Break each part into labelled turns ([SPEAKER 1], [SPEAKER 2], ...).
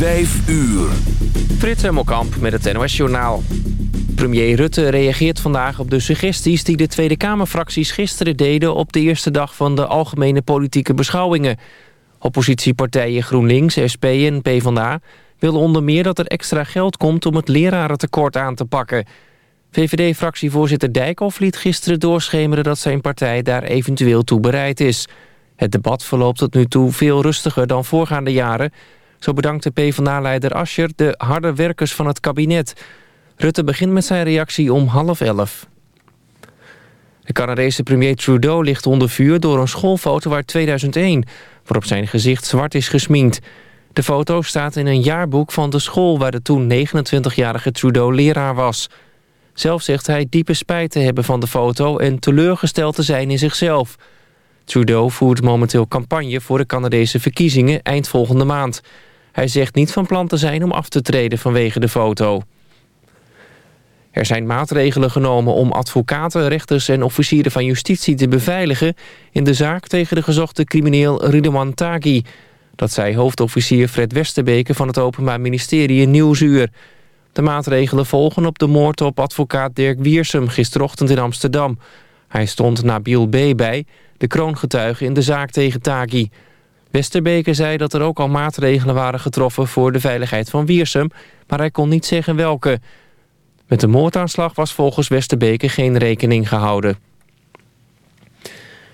[SPEAKER 1] Vijf uur.
[SPEAKER 2] Frits Hemmelkamp met het NOS Journaal. Premier Rutte reageert vandaag op de suggesties die de Tweede Kamerfracties gisteren deden... op de eerste dag van de algemene politieke beschouwingen. Oppositiepartijen GroenLinks, SP en PvdA willen onder meer dat er extra geld komt... om het lerarentekort aan te pakken. VVD-fractievoorzitter Dijkhoff liet gisteren doorschemeren... dat zijn partij daar eventueel toe bereid is. Het debat verloopt tot nu toe veel rustiger dan voorgaande jaren... Zo bedankte PvdA-leider Ascher de harde werkers van het kabinet. Rutte begint met zijn reactie om half elf. De Canadese premier Trudeau ligt onder vuur door een schoolfoto uit 2001... waarop zijn gezicht zwart is gesminkt. De foto staat in een jaarboek van de school... waar de toen 29-jarige Trudeau leraar was. Zelf zegt hij diepe spijt te hebben van de foto... en teleurgesteld te zijn in zichzelf. Trudeau voert momenteel campagne voor de Canadese verkiezingen eind volgende maand... Hij zegt niet van plan te zijn om af te treden vanwege de foto. Er zijn maatregelen genomen om advocaten, rechters en officieren van justitie te beveiligen... in de zaak tegen de gezochte crimineel Ridwan Taghi. Dat zei hoofdofficier Fred Westerbeke van het Openbaar Ministerie in Nieuwsuur. De maatregelen volgen op de moord op advocaat Dirk Wiersum gisterochtend in Amsterdam. Hij stond Nabil B. bij, de kroongetuige in de zaak tegen Taghi... Westerbeke zei dat er ook al maatregelen waren getroffen voor de veiligheid van Wiersum, maar hij kon niet zeggen welke. Met de moordaanslag was volgens Westerbeke geen rekening gehouden.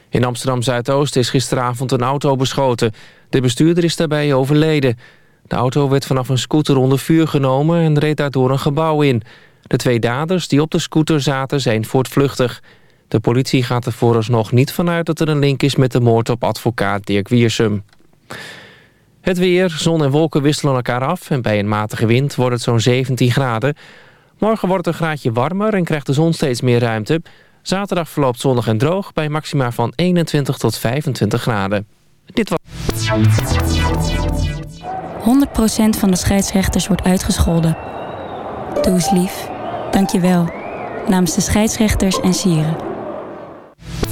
[SPEAKER 2] In Amsterdam-Zuidoost is gisteravond een auto beschoten. De bestuurder is daarbij overleden. De auto werd vanaf een scooter onder vuur genomen en reed daardoor een gebouw in. De twee daders die op de scooter zaten zijn voortvluchtig. De politie gaat er vooralsnog niet vanuit dat er een link is met de moord op advocaat Dirk Wiersum. Het weer, zon en wolken wisselen elkaar af en bij een matige wind wordt het zo'n 17 graden. Morgen wordt het een graadje warmer en krijgt de zon steeds meer ruimte. Zaterdag verloopt zonnig en droog bij maxima van 21 tot 25 graden. Dit was...
[SPEAKER 3] 100% van de scheidsrechters wordt uitgescholden. Doe eens lief. Dank je wel. Namens de scheidsrechters en sieren.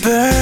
[SPEAKER 1] Burn.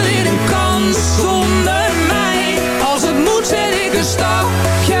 [SPEAKER 4] zet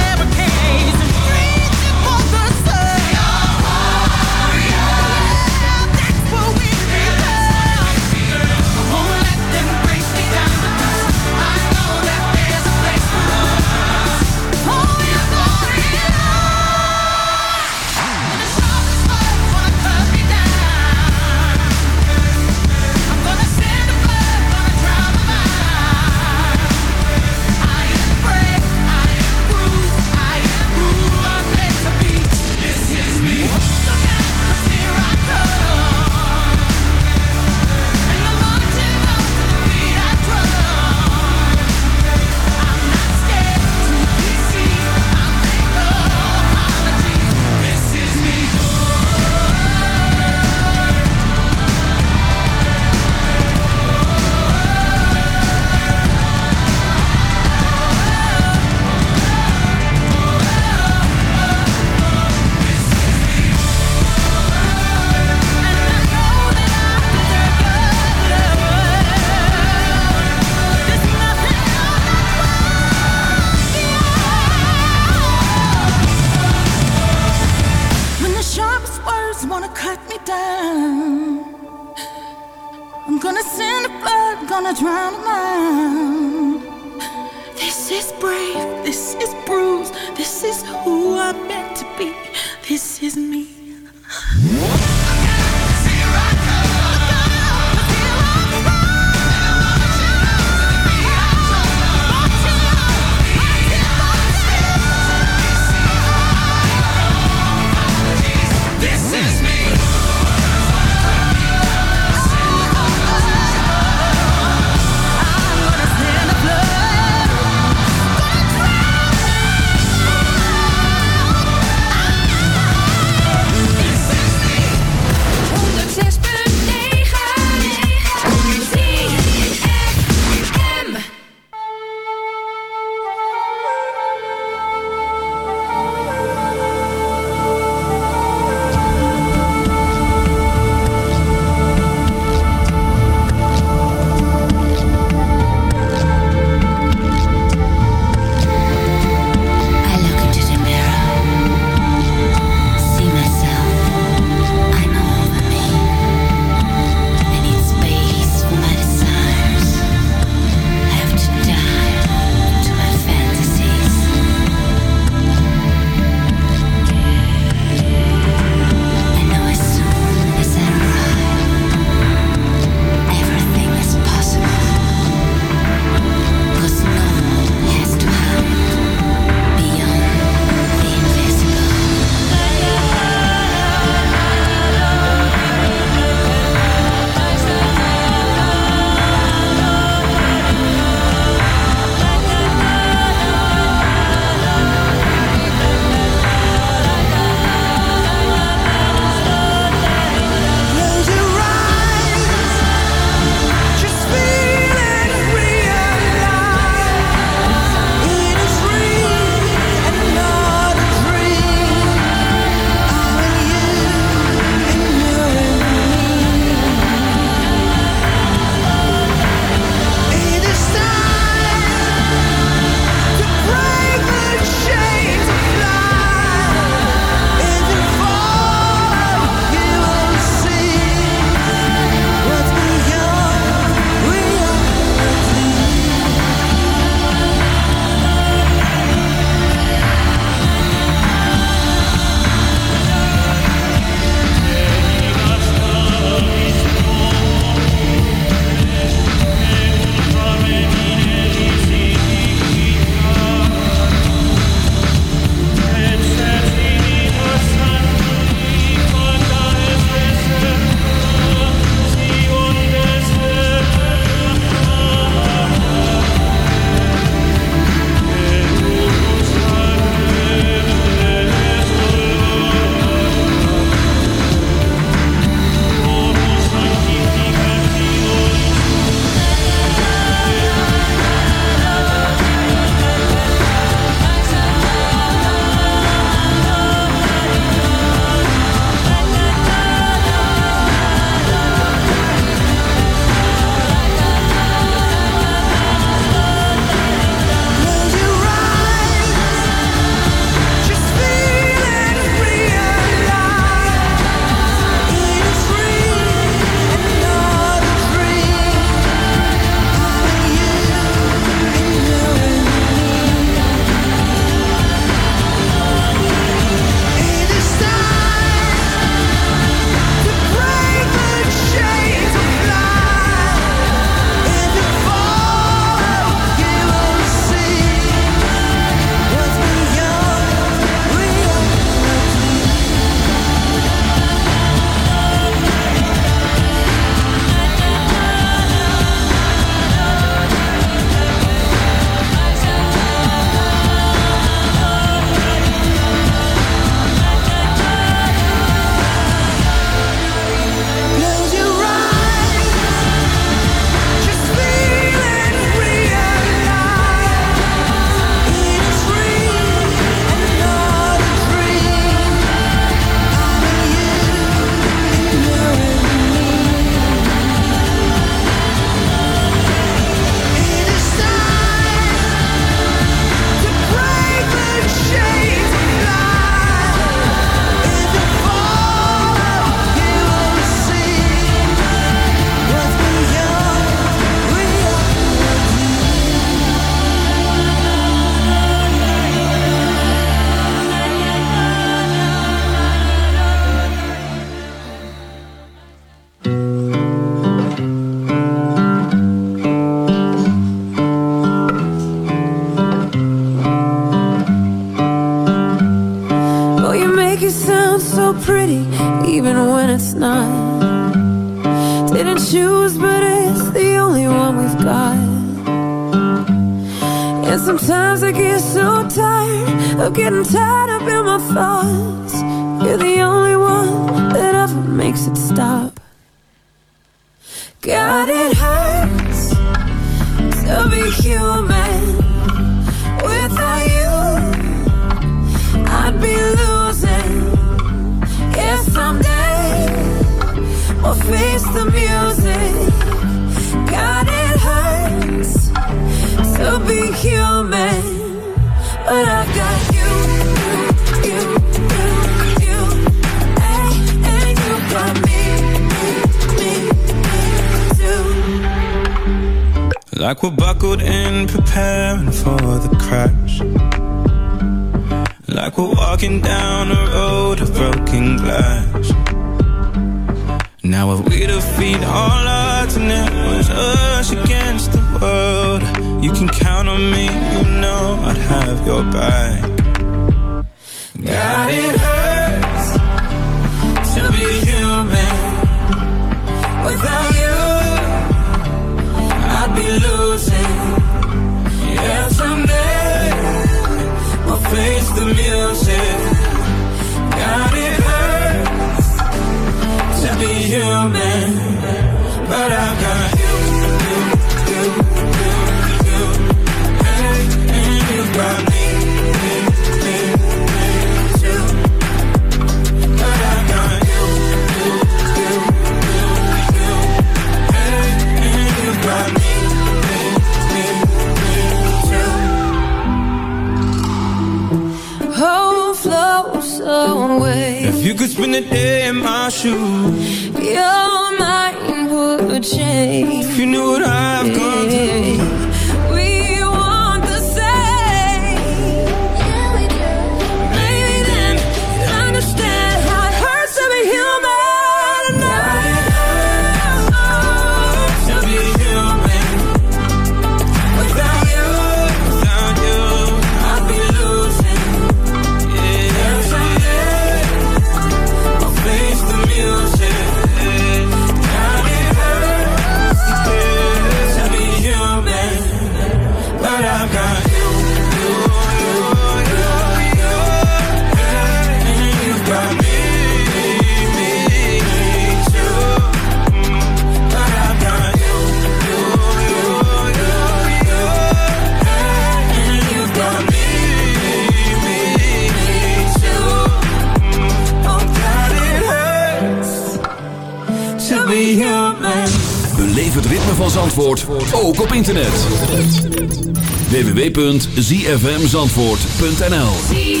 [SPEAKER 5] www.zfmzandvoort.nl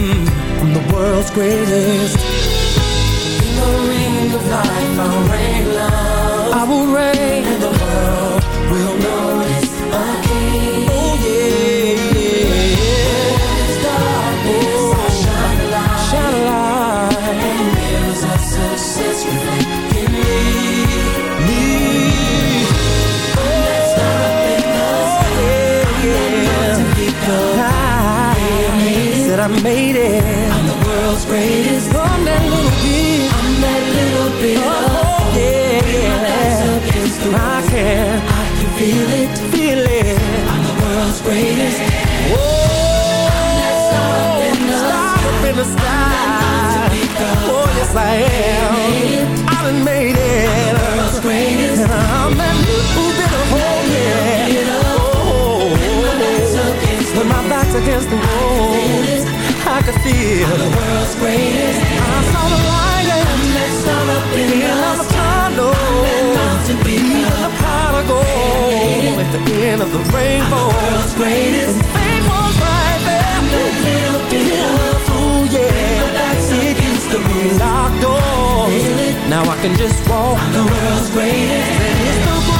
[SPEAKER 1] mm, I'm the world's greatest. In the ring of life I'll reign love. I will reign. And the world will notice I made it. I'm the world's greatest. I'm that little bit. I'm that little bit. Oh, yeah, yeah. I can, I can feel it, feel it. I'm the world's greatest. Whoa, star up in the sky. Oh, yes I am. I done made it. I'm The world's greatest. And I'm that little bit of hope, yeah. Oh, oh, oh. when my back's against the wall, I feel. The world's greatest. I saw the light and that sun up in the tunnel to be Even the of gold At the end of the rainbow. World's greatest. And fame was right there. That little bit of Ooh yeah. It used to be locked doors. Now I can just walk. I'm the world's greatest. And it's the greatest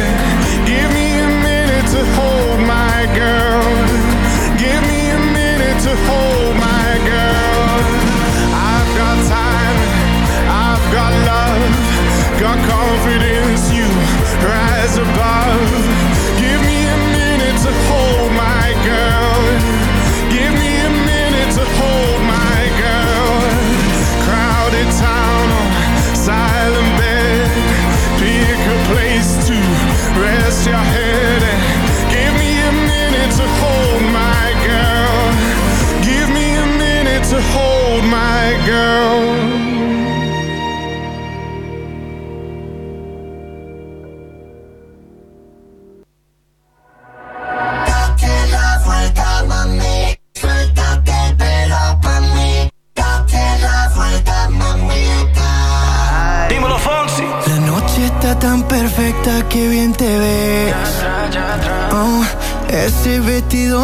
[SPEAKER 6] Girl.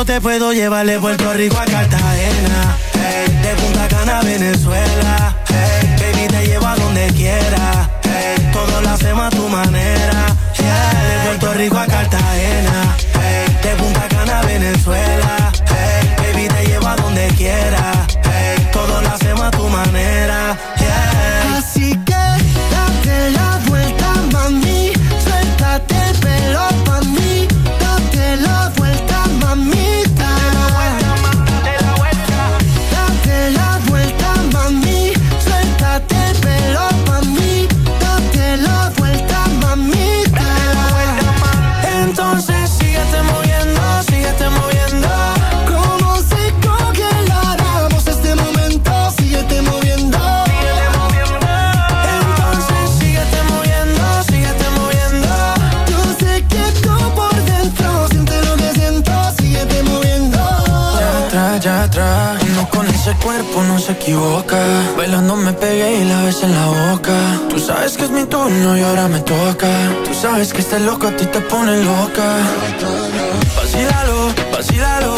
[SPEAKER 7] yo
[SPEAKER 8] te puedo llevar de Puerto Rico a Cartagena. Ey, de Punta Cana a Venezuela. Ey, baby, te llevo a donde quiera. Ey, todo lo hacemos a tu manera. De Puerto Rico a Cartagena. De Punta Cana a Venezuela. Baby, te llevo a donde quiera. Todo lo hacemos a tu manera.
[SPEAKER 9] Me toca. Tú sabes que este loco a ti te pone loca. Vacílalo, vacílalo.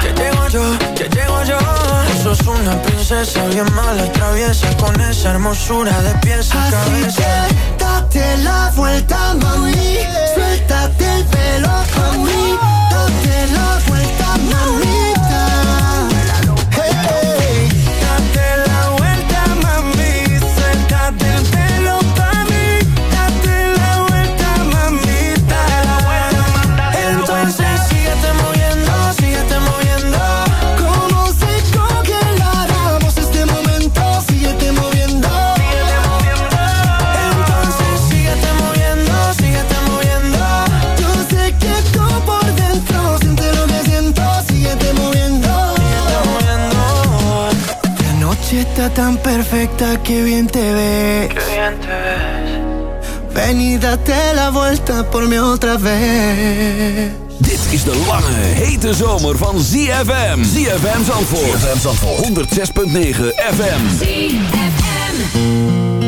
[SPEAKER 9] Que llego yo, que llego yo. Tú sos una princesa bien mala, traviesa. Con esa hermosura de pies a cabeza.
[SPEAKER 10] que date la vuelta, mami. Suéltate el pelo, mami. Date la vuelta, mamita.
[SPEAKER 8] Tan perfecta que bien te ves.
[SPEAKER 9] Qué bien te ves.
[SPEAKER 8] Ven y date la vuelta por mí otra vez.
[SPEAKER 1] Dit is de lange, hete zomer van ZFM. ZFM Zandvoort. ZFM Zandvoort. 106.9 FM.
[SPEAKER 11] Stuck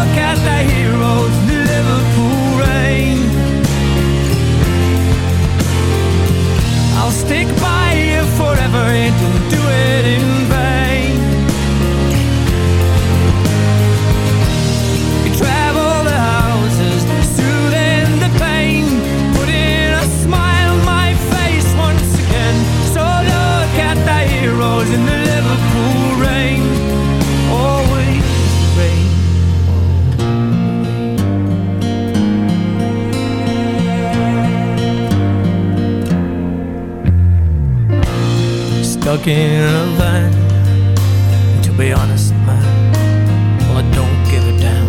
[SPEAKER 11] look the heroes rain. I'll stick by you forever Stuck in a van To be honest, man Well, I don't give a damn.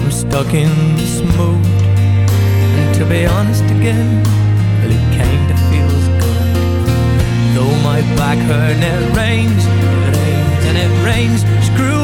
[SPEAKER 11] I'm stuck in this mood. And to be honest again Well, it kinda feels good. Though my back hurt and it rains It rains and it rains Screw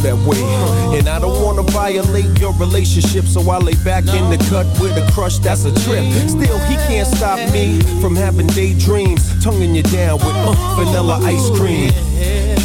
[SPEAKER 12] That way. And I don't wanna violate your relationship, so I lay back in the cut with a crush that's a trip. Still, he can't stop me from having daydreams, tonguing you down with uh, vanilla ice cream.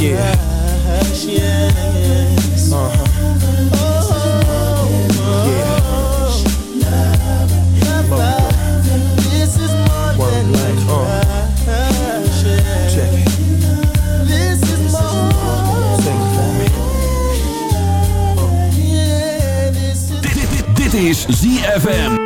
[SPEAKER 12] yeah.
[SPEAKER 1] Dit is ZFM.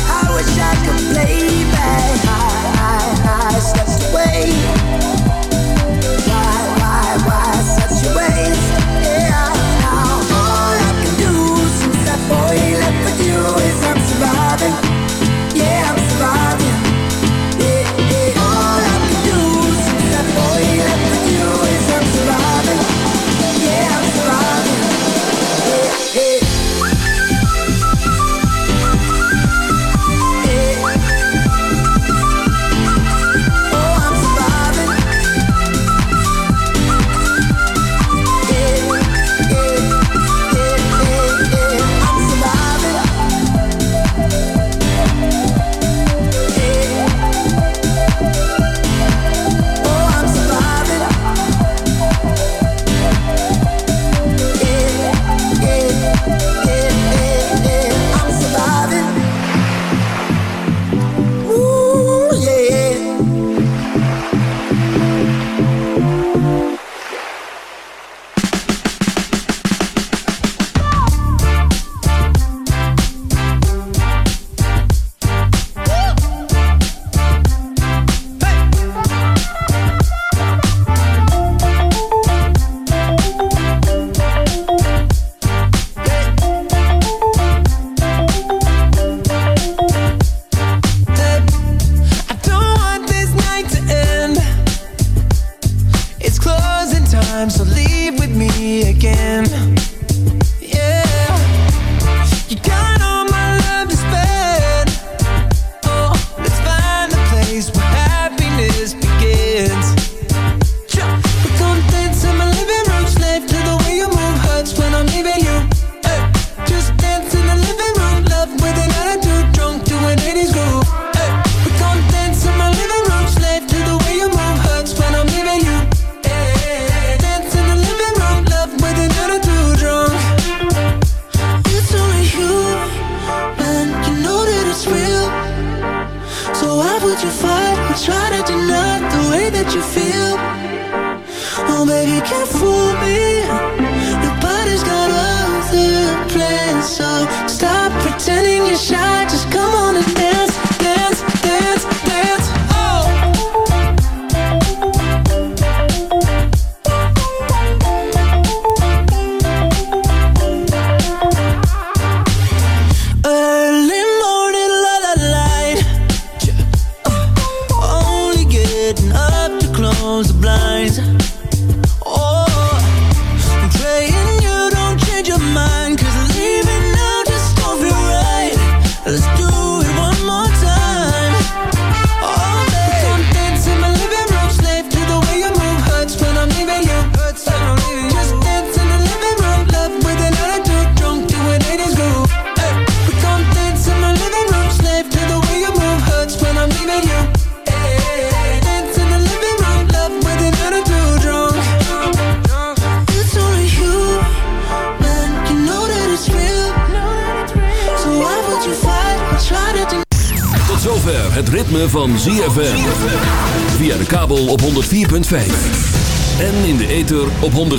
[SPEAKER 13] I
[SPEAKER 10] wish I could play